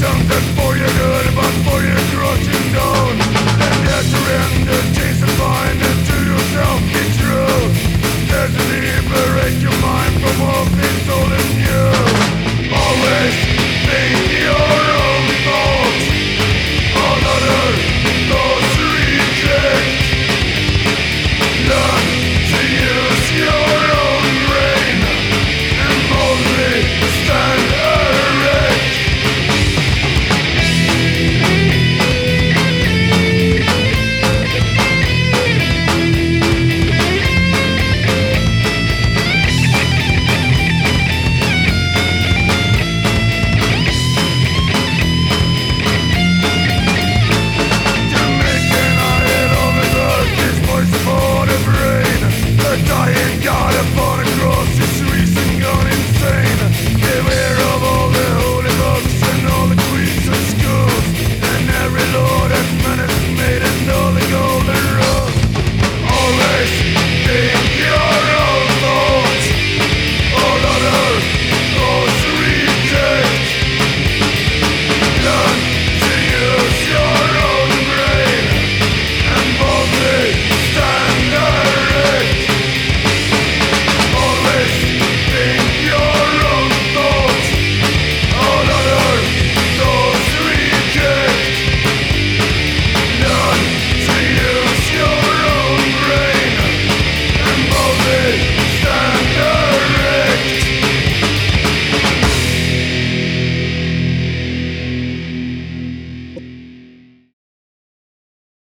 Tamten but for your krocie